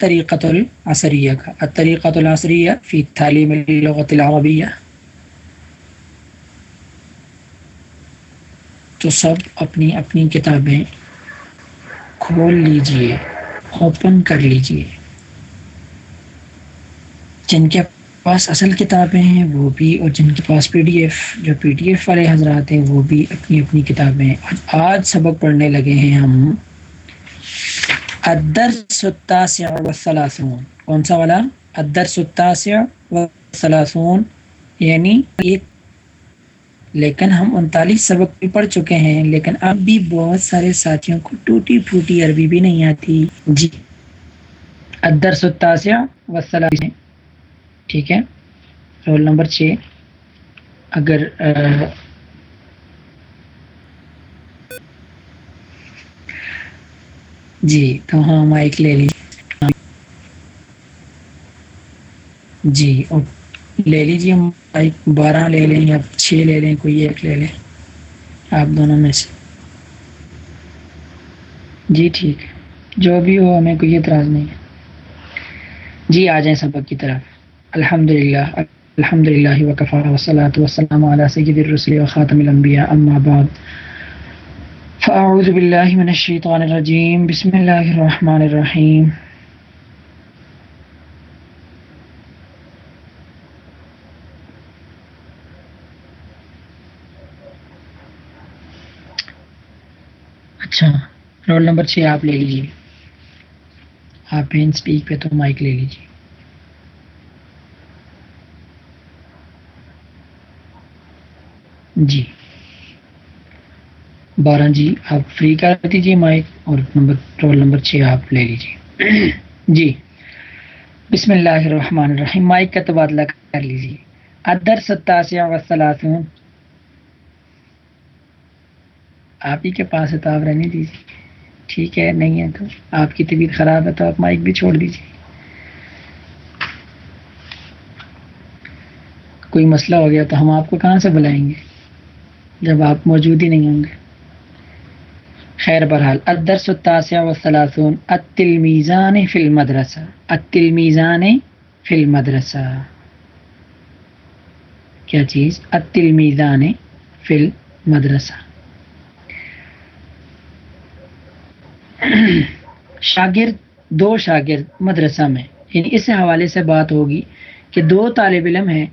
طریقۃ العصریہ کا طریقۃ العصریہ فی تعلیم اللغت العربیہ تو سب اپنی اپنی کتابیں کھول لیجیے اوپن کر لیجیے۔ جن کے پاس اصل کتابیں ہیں، وہ بھی، اور جن کے پاس پی ڈی ایف، جو پی ڈی ایف والے حضرات ہیں، وہ بھی اپنی اپنی کتابیں۔ آج سبق پڑھنے لگے ہیں ہم۔ ادر ستاسع وسلاسون کون سا والا ادر ستاسع وسلاسون یعنی ایک. لیکن ہم انتالیس سبق بھی پڑھ چکے ہیں، لیکن اب بھی بہت سارے ساتھیوں کو ٹوٹی پھوٹی عربی بھی نہیں آتی۔ جی۔ ادر ستاسع وسلاسون ٹھیک ہے۔ رول نمبر چھ۔ اگر جی تو ہاں مائک لے لیجیے جی لے لیجیے مائک بارہ لے لیں یا چھ لے لیں، کوئی ایک لے لیں۔ آپ دونوں میں سے۔ جی ٹھیک۔ ہے جو بھی ہو، ہمیں کوئی اعتراض نہیں ہے۔ جی آ جائیں سبق کی طرف۔ الحمد للہ الحمد للہ وقفہ وسلاۃ وسلم علیہ سید الرسل وخاتم الانبیاء، اما بعد۔ فاعوذ باللہ من الشیطان الرجیم بسم اللہ الرحمن الرحیم اچھا رول نمبر چھ آپ لے لیجیے آپ پین سپیک پہ تو مائک لے لیجیے جی۔ بارہ جی آپ فری کر دیجیے مائک اور نمبر رول نمبر چھ آپ لے لیجیے جی۔ بسم اللہ الرحمن الرحیم۔ مائک کا تبادلہ کر لیجیے ادر ستاسیہ وسلاسون آپ ہی کے پاس ہے تو آپ رہنے دیجیے ٹھیک ہے، نہیں ہے تو آپ کی طبیعت خراب ہے تو آپ مائک بھی چھوڑ دیجیے کوئی مسئلہ ہو گیا تو ہم آپ کو کہاں سے بلائیں گے؟ جب آپ موجود ہی نہیں ہوں گے۔ خیر بہرحال الدرس التاسع والثلاثون، التلمیزان فی المدرسہ. التلمیزان فی المدرسہ. کیا چیز؟ التلمیزان فی المدرسہ. شاگرد، دو شاگرد مدرسہ میں. یعنی اس حوالے سے بات ہوگی کہ دو طالب علم ہیں،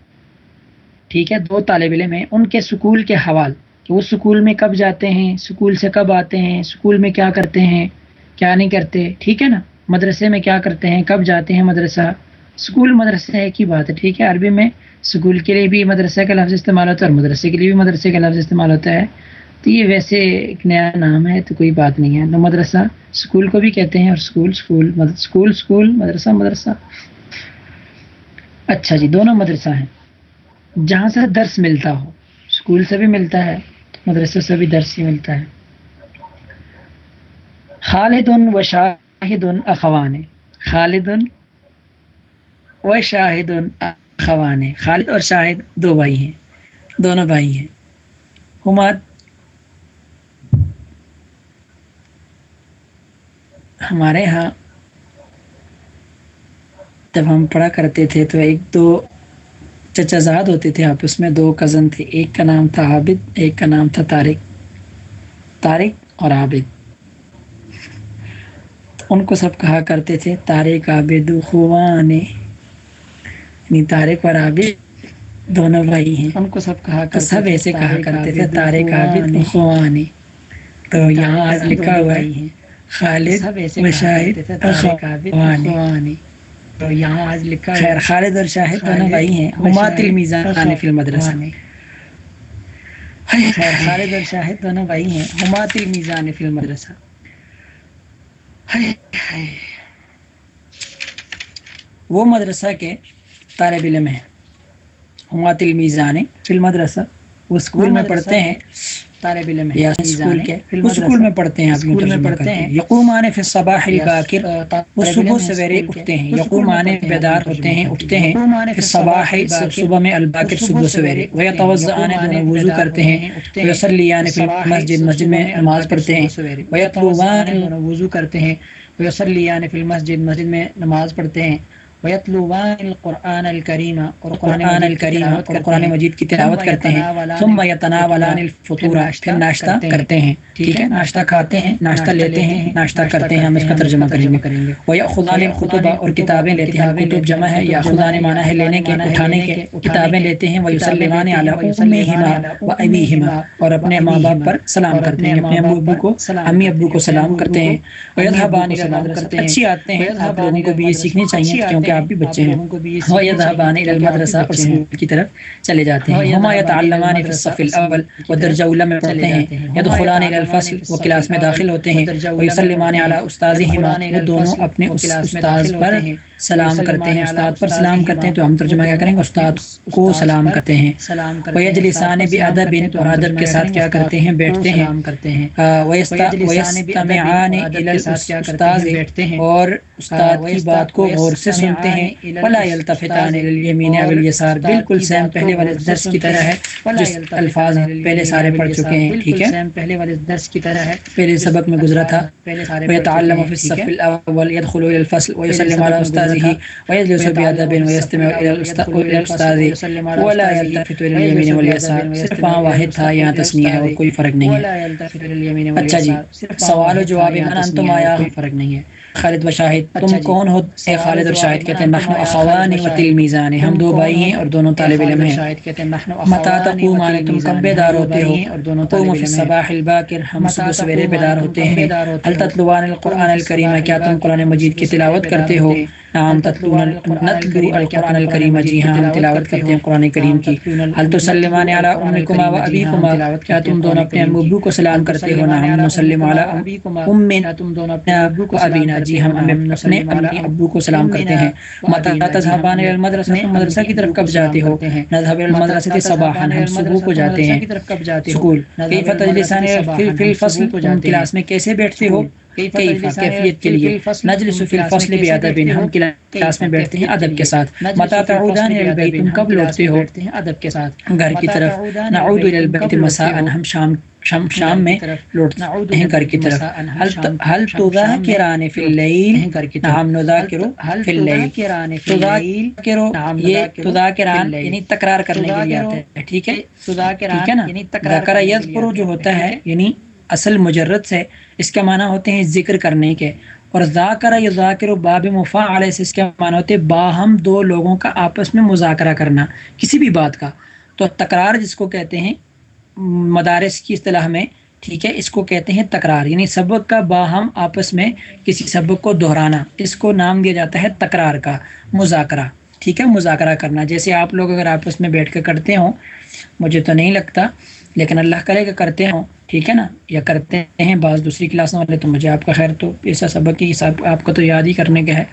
ٹھیک ہے؟ دو طالب علم ہیں، ان کے سکول کے حوال کہ وہ سکول میں کب جاتے ہیں، سکول سے کب آتے ہیں، سکول میں کیا کرتے ہیں، کیا نہیں کرتے، ٹھیک ہے نا؟ مدرسے میں کیا کرتے ہیں، کب جاتے ہیں مدرسہ؟ سکول مدرسہ ایک ہی بات ہے، ٹھیک ہے؟ عربی میں سکول کے لیے بھی مدرسہ کا لفظ استعمال ہوتا ہے اور مدرسے کے لیے بھی مدرسے کا لفظ استعمال ہوتا ہے۔ تو یہ ویسے ایک نیا نام ہے، تو کوئی بات نہیں ہے۔ تو مدرسہ سکول کو بھی کہتے ہیں اور سکول سکول سکول سکول، مدرسہ مدرسہ۔ اچھا جی دونوں مدرسہ ہیں۔ جہاں سے درس ملتا ہو اسکول سے بھی ملتا ہے مدرسے سے بھی درس ہی ملتا ہے۔ خالد و شاہد اخوان۔ خالد و شاہد اخوان۔ خالد اور شاہد دو بھائی ہیں، دونوں بھائی ہیں۔ حماد ہمارے ہاں جب ہم پڑھا کرتے تھے تو ایک دو چچا زاد ہوتے تھے آپس میں دو کزن تھے ایک کا نام تھا عابد ایک کا نام تھا طارق۔ طارق اور عابد۔ ان کو سب کہا کرتے تھے طارق عابد خوان۔ یعنی طارق اور عابد دونوں بھائی ہیں۔ ان کو سب کہا کر سب ایسے کہا کرتے تھے طارق عابد خوان۔ تو یہاں آج لکھا ہوا ہے خالد مشاہد خوانی تو یہاں آج لکھا ہے خالد اور شاہد دونوں بھائی ہیں ہما تلمیزان فی المدرسہ۔ خیر خالد اور شاہد دونوں بھائی ہیں ہما تلمیزان فی المدرسہ۔ وہ مدرسہ کے طالب علم ہیں۔ ہما تلمیزان فی المدرسہ۔ وہ اسکول میں پڑھتے ہیں۔ طالب علم ہے اسکول کے اسکول میں پڑھتے ہیں اسکول میں پڑھتے ہیں۔ یقوم آنے فی الصباح الباکر وہ صبح سویرے اٹھتے ہیں۔ یقوم آنے بیدار ہوتے ہیں اٹھتے ہیں۔ فی الصباح صبح میں الباکر صبح سویرے۔ وہ دونوں وضو کرتے ہیں ویصلیان فی المسجد مسجد میں نماز پڑھتے ہیں۔ وہ وضو کرتے ہیں۔ فی المسجد مسجد میں نماز پڑھتے ہیں۔ ويتلوان القرآن الكريم اور قرآن الکریم اور قرآن مجید کی تلاوت کرتے ہیں ثم يتناولان الفطور پھر ناشتہ کرتے ہیں ٹھیک ہے ناشتہ کھاتے ہیں ناشتہ لیتے ہیں ناشتہ کرتے ہیں ہم اس کا ترجمہ کریں گے اور کتابیں لیتے ہیں کتب جمع ہے معنی ہے لینے کے اٹھانے کے کتابیں لیتے ہیں اور اپنے ماں باپ پر سلام کرتے ہیں اپنے ابو کو امی ابو کو سلام کرتے ہیں الى اچھی آتے ہیں آپ لوگوں کو بھی یہ سیکھنی چاہیے کیونکہ کہ آپ بھی بچے ہیں۔ وہ یذهبان الى المدرسه اور اسکول کی طرف چلے جاتے ہیں۔ ہما يتعلمان في الصف الاول ودرجہ اول میں پڑھتے ہیں۔ يدخلان الى الفصل وہ کلاس میں داخل ہوتے ہیں۔ ويسلمان على استاذهما وہ دونوں اپنے استاد پر سلام کرتے ہیں۔ استاد پر سلام کرتے ہیں تو ہم ترجمہ کیا کریں گے؟ استاد کو سلام کرتے ہیں۔ ویجلسان بادب اور ادب کے ساتھ کیا کرتے ہیں؟ بیٹھتے ہیں۔ ویستمعان الى الاستاذ اور استاد کی بات کو غور سے سن سنتے ہیں۔ ولا يلتفتان الى اليمين او اليسار۔ بالکل سیم پہلے والے درس کی طرح ہے۔ جس الفاظ پہلے سارے پڑھ چکے ہیں ٹھیک ہے؟ پہلے والے درس کی طرح ہے۔ پہلے سبق میں گزرا تھا۔ پہلے سارے ويتعلم في الصف الاول يدخل الى الفصل ويسلم على استاذه ويجلس بادب ويستمع الى الاستاذ ولا يلتفت الى اليمين واليسار صرف وہاں واحد تھا یہاں تسنیہ ہے اور کوئی فرق نہیں ہے۔ اچھا جی سوال و جواب انتم آیا؟ فرق نہیں ہے۔ خالد و شاہد تم۔ کون ہو خالد اور شاہد کہتے ہیں نحن اخوان و تلمیزان ہم دو بھائی ہیں اور دونوں طالب علم ہیں۔ متا تقومان تم کب بیدار ہوتے ہو؟ اور دونوں طالب علم ہیں۔ صباح الباکر ہم صبح سویرے بیدار ہوتے ہیں۔ هل تتلوان القرآن الکریم کیا تم قرآن مجید کی تلاوت کرتے ہو؟ نعم تتلون نتلو القرآن الکریم جی ہاں ہم تلاوت کرتے ہیں قرآن کریم کی۔ هل تسلمان علی امکما و ابیکما کیا تم دونوں اپنے ابو کو سلام کرتے ہو؟ نعم نسلم علی امنا تم دونوں اپنے ابو کو ابینا جی ہم اپنے ابو کو سلام کرتے ہیں متا تذهبان الى المدرسه تم مدرسہ کی طرف کب جاتے ہو نذهب الى المدرسه صباحا ہم صبح کو جاتے ہیں۔ سکول۔ کیف تجلسان فی الفصل کلاس میں کیسے بیٹھتے ہو؟ کیفیت کے لیے۔ نجلس فی الفصل بادب ہم کلاس میں بیٹھتے ہیں ادب کے ساتھ۔ متا تعودان الى البيت تم کب لوٹتے ہو؟ ادب کے ساتھ۔ گھر کی طرف نعود الى البيت مساء ہم شام شام شام میں لوٹتے ہیں گھر کی طرف۔ حل تذاکران فی اللیل۔ نعم نذاکر فی اللیل۔ تذاکر یہ تذاکران یعنی تکرار کرنے کے لیے آتا ہے؟ ٹھیک ہے تذاکران یعنی تکرار یذکر جو ہوتا ہے یعنی اصل مجرد سے اس کے معنی ہوتے ہیں ذکر کرنے کے۔ اور ذاکر یا ذاکر باب مفا علیہ سے اس کے معنی ہوتے باہم دو لوگوں کا آپس میں مذاکرہ کرنا کسی بھی بات کا۔ تو تکرار جس کو کہتے ہیں مدارس کی اصطلاح میں، ٹھیک ہے، اس کو کہتے ہیں تکرار یعنی سبق کا باہم آپس میں کسی سبق کو دہرانا، اس کو نام دیا جاتا ہے تکرار کا، مذاکرہ، ٹھیک ہے، مذاکرہ کرنا۔ جیسے آپ لوگ اگر آپس میں بیٹھ کے کرتے ہوں، مجھے تو نہیں لگتا، لیکن اللہ کرے کہ کرتے ہوں، ٹھیک ہے نا، یا کرتے ہیں بعض دوسری کلاسوں والے، تو مجھے آپ کا خیر تو ایسا سبق کی حساب آپ کو تو یاد ہی کرنے کا ہے۔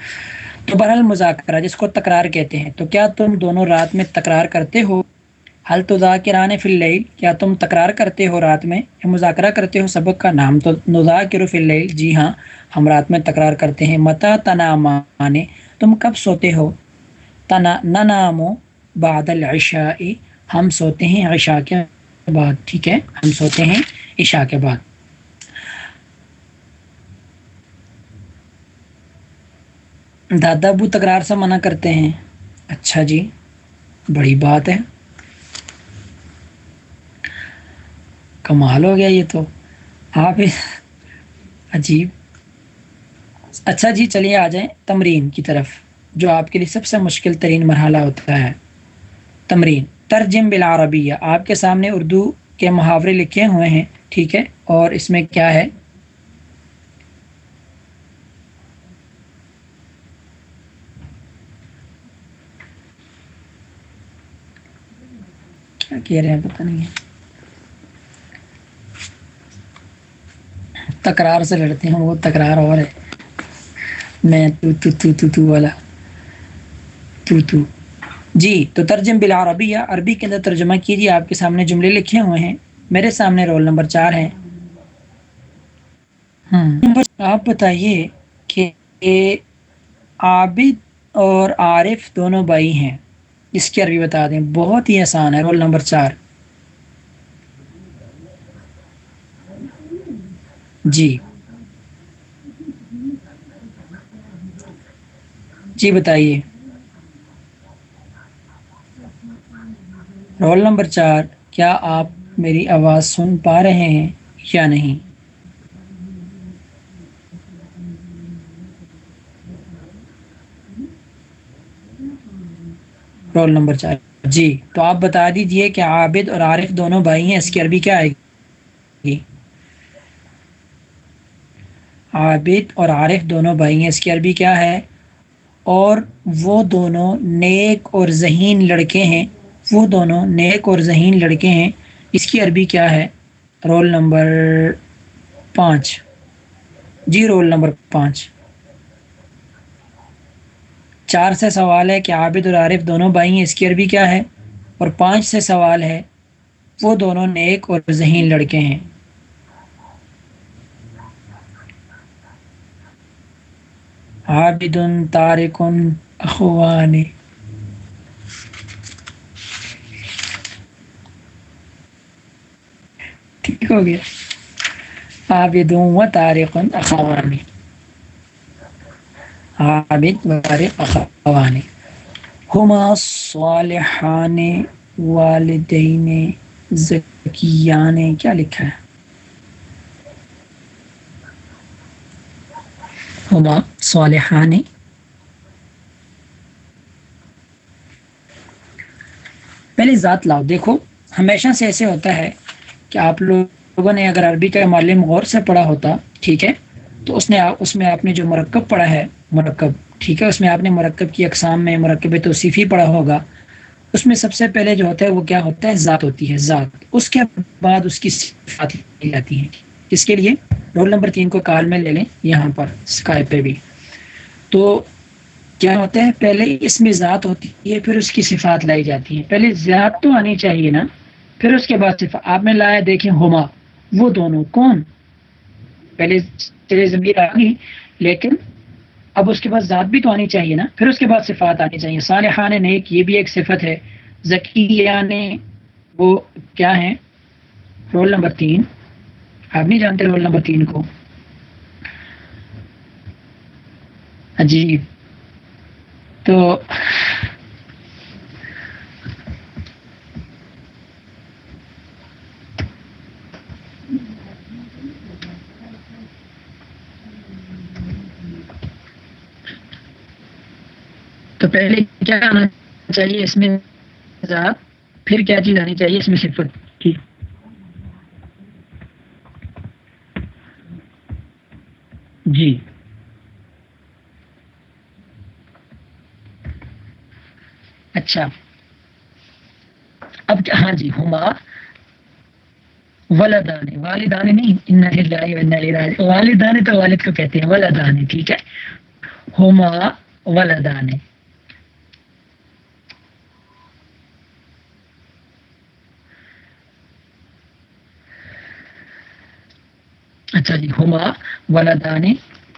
تو بہرحال مذاکرہ، جس کو تکرار کہتے ہیں، تو کیا تم دونوں رات میں تکرار کرتے ہو؟ حل تو ذاکران فی اللیل، کیا تم تکرار کرتے ہو رات میں؟ یا مذاکرہ کرتے ہو سبق کا نام؟ تو نذاکر فی اللیل جی ہاں ہم رات میں تکرار کرتے ہیں۔ متا تنامان تم کب سوتے ہو؟ تنا، ننامو بعد العشاء، ہم سوتے ہیں عشاء کے بعد، ٹھیک ہے؟ ہم سوتے ہیں عشاء کے بعد۔ دادا ابو تکرار سے منع کرتے ہیں۔ اچھا جی بڑی بات ہے۔ کمال ہو گیا یہ تو۔ ہاں آپ عجیب۔ اچھا جی چلیے آ جائیں۔ تمرین کی طرف، جو آپ کے لیے سب سے مشکل ترین مرحلہ ہوتا ہے۔ تمرین۔ ترجم بالعربیہ۔ آپ کے سامنے اردو کے محاورے لکھے ہوئے ہیں، ٹھیک ہے؟ اور اس میں کیا ہے؟ کیا کہہ رہے ہیں؟ پتہ نہیں ہے۔ تکرار سے لڑتے ہیں، وہ تکرار اور ہے۔ میں تو تو تو تو تو والا۔ تو تو۔ جی تو ترجم بالعربیہ، عربی کے اندر ترجمہ کیجیے، آپ کے سامنے جملے لکھے ہوئے ہیں۔ میرے سامنے رول نمبر چار ہے آپ بتائیے کہ عابد اور عارف دونوں بھائی ہیں۔ اس کی عربی بتا دیں۔ بہت ہی آسان ہے۔ رول نمبر چار۔ جی۔ جی بتائیے۔ رول نمبر چار، کیا آپ میری آواز سن پا رہے ہیں یا نہیں؟ رول نمبر چار۔ جی تو آپ بتا دیجیے کہ عابد اور عارف دونوں بھائی ہیں، اس کی عربی کیا آئے گی؟ عابد اور عارف دونوں بھائی ہیں اس کی عربی کیا ہے؟ اور وہ دونوں نیک اور ذہین لڑکے ہیں۔ وہ دونوں نیک اور ذہین لڑکے ہیں۔ اس کی عربی کیا ہے؟ رول نمبر پانچ۔ جی رول نمبر پانچ۔ چار سے سوال ہے کہ عابد اور عارف دونوں بھائی ہیں اس کی عربی کیا ہے؟ اور پانچ سے سوال ہے، وہ دونوں نیک اور ذہین لڑکے ہیں۔ عابد تارکن اخوان ٹھیک ہو گیا. عابد و تارکن اخوانی عابد وارق اخوان ہما صالحان، والدین ذکیان کیا لکھا ہے؟ ہما صالحان۔ پہلے ذات لاؤ، دیکھو، ہمیشہ سے ایسے ہوتا ہے کہ آپ لوگوں نے اگر عربی کا معلم غور سے پڑھا ہوتا، ٹھیک ہے، تو اس نے اس میں آپ نے جو مرکب پڑھا ہے، مرکب، ٹھیک ہے، اس میں آپ نے مرکب کی اقسام میں مرکب توصیفی پڑھا ہوگا، اس میں سب سے پہلے جو ہوتا ہے وہ کیا ہوتا ہے؟ ذات ہوتی ہے، ذات۔ اس کے بعد اس کی صفات لی جاتی ہیں۔ اس کے لیے رول نمبر تین کو کال میں لے لیں یہاں پر اسکائپ پہ بھی۔ تو کیا ہوتا ہے، پہلے اس میں ذات ہوتی ہے، پھر اس کی صفات لائی جاتی ہیں۔ پہلے ذات تو آنی چاہیے نا، پھر اس کے بعد صفات۔ آپ نے لایا، دیکھیں ہوما وہ دونوں کون؟ پہلے تیرے ضمیر آ گئی، لیکن اب اس کے بعد ذات بھی تو آنی چاہیے نا، پھر اس کے بعد صفات آنی چاہیے۔ صالحان نیک، یہ بھی ایک صفت ہے۔ ذکی وہ کیا ہے رول نمبر تین۔ آپ نہیں جانتے رول نمبر تین کو۔ ہاں جی۔ تو تو پہلے کیا آنا چاہیے اس میں؟ پھر کیا چیز آنی چاہیے اس میں؟ صفت جی۔ اچھا۔ اب جی- ہاں جی ہما ولادان والدانے نہیں والدانے تو والد کو کہتے ہیں ولادان ٹھیک ہے۔ ہما ولدانے اچھا جی ہما ولدان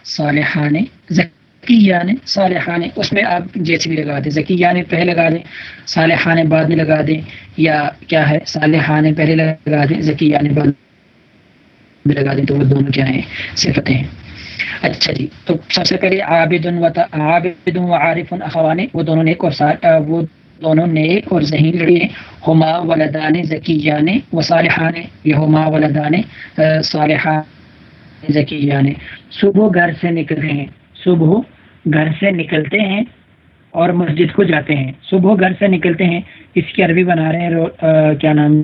صالحان ذکیان صالحان، اس میں آپ جیسے بھی لگا دیں ذکیان پہلے لگا دیں، صالحان بعد میں لگا دیں، یا کیا ہے، صالحان پہلے لگا دیں ذکیان بعد میں لگا دیں، تو وہ دونوں کیا ہیں، صفتیں ہیں۔ اچھا جی تو سب سے پہلے عابد و عابد و عارف اخوان، وہ دونوں نیک اور وہ دونوں نیک اور ذہین لڑی ہیں۔ ہما ولدان ذکیان و صالحان، یہ ہما ولدان صالحان ذکی یعنی صبح گھر سے نکلتے ہیں صبح گھر سے نکلتے ہیں اور مسجد کو جاتے ہیں۔ صبح گھر سے نکلتے ہیں اس کی عربی بنا رہے ہیں رو, آ, کیا نام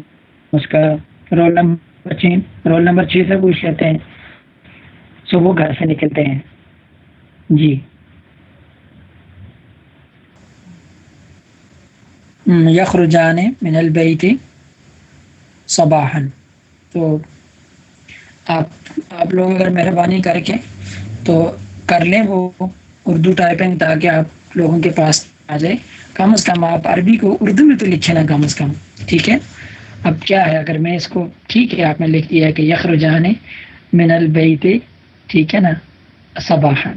اس کا؟ رول نمبر چھ رول نمبر چھ سے پوچھ لیتے ہیں۔ صبح گھر سے نکلتے ہیں۔ جی۔ یخرجان من البیت صباحا۔ تو آپ آپ لوگ اگر مہربانی کر کے تو کر لیں وہ اردو ٹائپنگ تاکہ آپ لوگوں کے پاس آ جائے۔ کم از کم آپ عربی کو اردو میں تو لکھیں نا کم از کم، ٹھیک ہے؟ اب کیا ہے؟ اگر میں اس کو، ٹھیک ہے، آپ نے لکھ دیا کہ یخر جہان من البیت ٹھیک ہے نا؟ صباح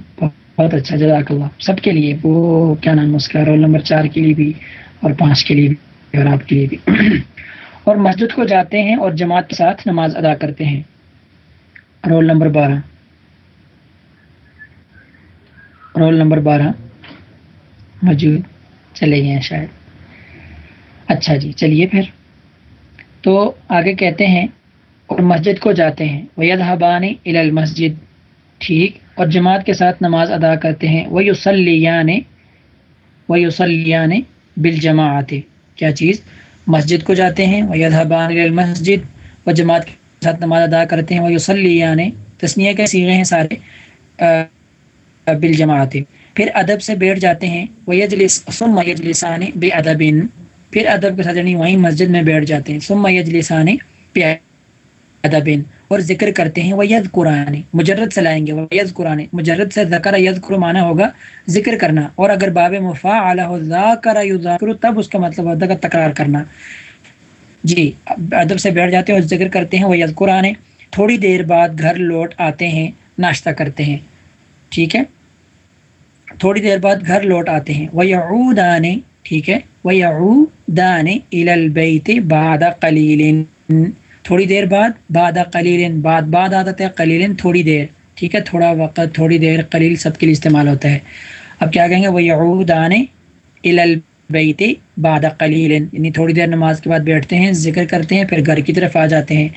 بہت اچھا جزاک اللہ۔ سب کے لیے، وہ کیا نام اس کا؟ رول نمبر چار کے لیے بھی اور پانچ کے لیے بھی اور آپ کے لیے بھی۔ اور مسجد کو جاتے ہیں اور جماعت کے ساتھ نماز ادا کرتے ہیں۔ رول نمبر بارہ۔ رول نمبر بارہ۔ موجود چلے گئے ہیں شاید۔ اچھا جی چلیے پھر۔ تو آگے کہتے ہیں، اور مسجد کو جاتے ہیں۔ وید حبان المسجد۔ ٹھیک۔ اور جماعت کے ساتھ نماز ادا کرتے ہیں۔ وہ یوسلیان وہ یوسلیان بال کیا چیز؟ مسجد کو جاتے ہیں۔ وہ یدحبان المسجد۔ و جماعت کے ساتھ نماز ادا کرتے ہیں، وہ یوسلیان یعنی تسنیہ کے سیغے ہیں سارے بال جماعت پھر ادب سے بیٹھ جاتے ہیں، وہ یجلس سم یجلسان بے ادبن پھر ادب کے ساتھ یعنی وہیں مسجد میں بیٹھ جاتے ہیں سم یجلسان بے ادبن اور ذکر کرتے ہیں، وہ ید قرآن مجرد سے لائیں گے، وہ ید قرآن مجرد سے ذکر ید قرآن ہوگا ذکر کرنا۔ اور اگر باب مفا اعلیٰ ذاکر ذاکر تب اس کا مطلب ہوتا ہے تکرار کرنا۔ جی ادب سے بیٹھ جاتے ہیں اور ذکر کرتے ہیں وہ ید قرآن تھوڑی دیر بعد گھر لوٹ آتے ہیں، ناشتہ کرتے ہیں۔ ٹھیک ہے؟ تھوڑی دیر بعد گھر لوٹ آتے ہیں۔ وہ یعودان ٹھیک ہے؟ وہ یعودان البیت بعد قلیل تھوڑی دیر بعد بعد قلیل بعد بعد عادت ہے قلیل تھوڑی دیر۔ ٹھیک ہے؟ تھوڑا وقت، تھوڑی دیر قلیل سب کے لیے استعمال ہوتا ہے۔ اب کیا کہیں گے؟ وہ یعودان البیت بعد قلیل یعنی تھوڑی دیر نماز کے بعد بیٹھتے ہیں، ذکر کرتے ہیں، پھر گھر کی طرف آ جاتے ہیں۔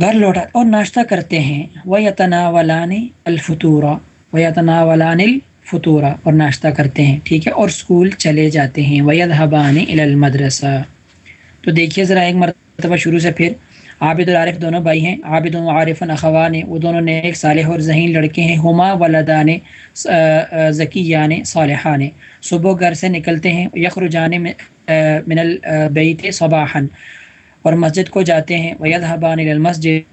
گھر لوٹا اور ناشتہ کرتے ہیں۔ وہ یتنا ولان الفطورہ و یتنا ولان الفطورہ اور ناشتہ کرتے ہیں، ٹھیک ہے، اور اسکول چلے جاتے ہیں۔ وید حبان المدرسہ تو دیکھیے ذرا ایک مرتبہ شروع سے پھر۔ عابد العارف دونوں بھائی ہیں، عابد عارف اخوان وہ دونوں نے ایک صالح اور ذہین لڑکے ہیں۔ ہما ولدان ذکی یان صالحان صبح گھر سے نکلتے ہیں یخر جانے من البیت صباحن اور مسجد کو جاتے ہیں وید حبان المسجد۔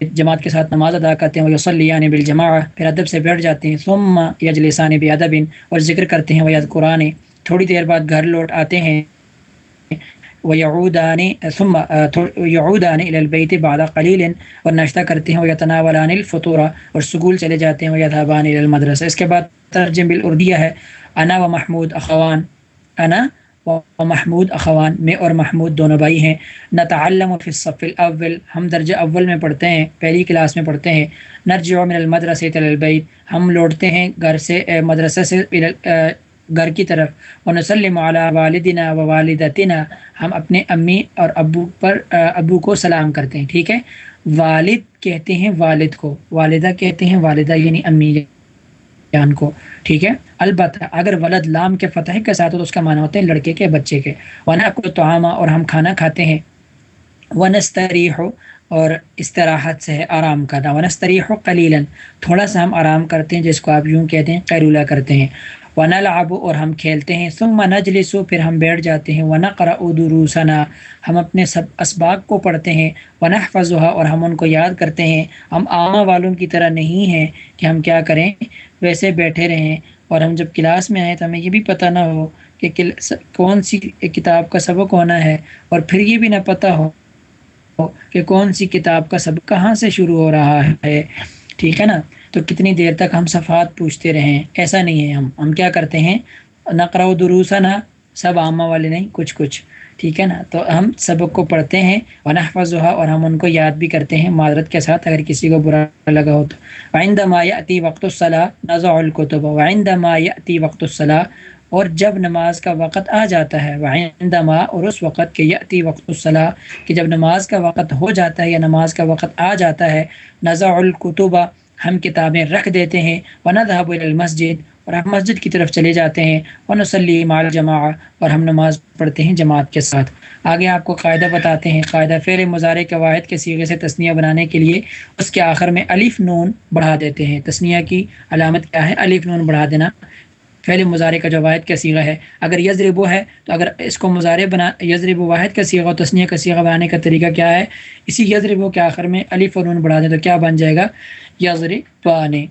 جماعت کے ساتھ نماز ادا کرتے ہیں وہ بالجماع پھر ادب سے بیٹھ جاتے ہیں، ثم یجلسان بے ادب اور ذکر کرتے ہیں وید قرآن تھوڑی دیر بعد گھر لوٹ آتے ہیں۔ وہ یعودان ثم یعودان البیت بعد قلیل اور ناشتہ کرتے ہیں وہ یتناولان الفطورہ اور سکول چلے جاتے ہیں وہ الى المدرسہ اس کے بعد ترجم بالاردیہ ہے، انا و محمود اخوان۔ انا و محمود اخوان، میں اور محمود دونوں بھائی ہیں۔ نتعلم فی الصف الاول، ہم درجہ اول میں پڑھتے ہیں، پہلی کلاس میں پڑھتے ہیں۔ نرجع من المدرسہ الى البیت ہم لوٹتے ہیں گھر سے، مدرسہ سے گھر کی طرف۔ و نسلم علی والدنا و والدتنا ہم اپنے امی اور ابو پر ابو کو سلام کرتے ہیں، ٹھیک ہے؟ والد کہتے ہیں والد کو، والدہ کہتے ہیں والدہ یعنی امی جان کو، ٹھیک ہے؟ البتہ اگر ولد لام کے فتح کے ساتھ ہو تو اس کا معنی ہوتا ہے لڑکے کے بچے کے۔ ورنہ کو تو اور ہم کھانا کھاتے ہیں۔ ونستری ہو اور استراحت سے ہے آرام کرنا۔ ونستری ہو قلیلاً تھوڑا سا ہم آرام کرتے ہیں، جس کو آپ یوں کہتے ہیں قیرولہ کرتے ہیں۔ ون لابو اور ہم کھیلتے ہیں۔ ثم نجلسو، پھر ہم بیٹھ جاتے ہیں۔ ون قرا دروسنا۔ ہم اپنے سب اسباق کو پڑھتے ہیں۔ ون فضحا اور ہم ان کو یاد کرتے ہیں۔ ہم عامہ والوں کی طرح نہیں ہیں کہ ہم کیا کریں۔ ویسے بیٹھے رہیں۔ اور ہم جب کلاس میں آئیں تو ہمیں یہ بھی پتہ نہ ہو کہ کون سی کتاب کا سبق ہونا ہے۔ اور پھر یہ بھی نہ پتہ ہو کہ کون سی کتاب کا سبق کہاں سے شروع ہو رہا ہے۔ ٹھیک ہے نا؟ تو کتنی دیر تک ہم صفات پوچھتے رہیں؟ ایسا نہیں ہے ہم ہم کیا کرتے ہیں؟ نقرا و دروسا نہ سب عامہ والے نہیں، کچھ کچھ، ٹھیک ہے نا؟ تو ہم سبق کو پڑھتے ہیں ونحفظ اور ہم ان کو یاد بھی کرتے ہیں معذرت کے ساتھ، اگر کسی کو برا لگا ہو تو۔ آئند مایاتی وقت الصلاح نظا القتب وائند مایاتی وقت الصلاح اور جب نماز کا وقت آ جاتا ہے وائند ما اور اس وقت کہ یاتی وقت الصلاح کہ جب نماز کا وقت ہو جاتا ہے یا نماز کا وقت آ جاتا ہے نظا القتبہ ہم کتابیں رکھ دیتے ہیں ون دہب المسجد، اور ہم مسجد کی طرف چلے جاتے ہیں۔ ون وسلی الجماع اور ہم نماز پڑھتے ہیں جماعت کے ساتھ۔ آگے آپ کو قاعدہ بتاتے ہیں۔ قاعدہ فعل مظاہرے کے واحد کے سیغے سے تسنیہ بنانے کے لیے اس کے آخر میں الف نون بڑھا دیتے ہیں۔ تسنیہ کی علامت کیا ہے؟ الف نون بڑھا دینا۔ فعل مظاہرے کا جو واحد کا سیغہ ہے، اگر یزربو ہے تو اگر اس کو مظاہرے بنا یزرب واحد کا سیغہ و تسنیہ کا سیغہ بنانے کا طریقہ کیا ہے؟ اسی یزربو کے آخر میں الف اور نون بڑھا دیں تو کیا بن جائے گا؟ یزری پانے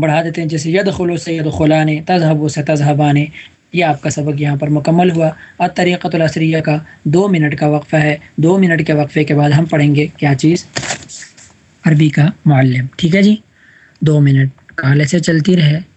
بڑھا دیتے ہیں جیسے ید خلو سے ید خلانے تذہب سے تذہبانے یہ آپ کا سبق یہاں پر مکمل ہوا۔ اور طریقۃ الاسریہ کا دو منٹ کا وقفہ ہے۔ دو منٹ کے وقفے کے بعد ہم پڑھیں گے کیا چیز؟ عربی کا معلم۔ ٹھیک ہے جی؟ دو منٹ کالے سے چلتی رہے۔